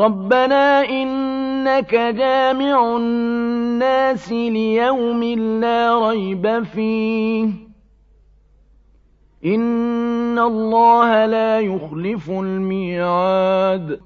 رَبَّنَا إِنَّكَ جَامِعُ النَّاسِ لِيَوْمٍ لَّا رَيْبَ فِيهِ ۚ إِنَّ اللَّهَ لَا يُخْلِفُ الْمِيعَادَ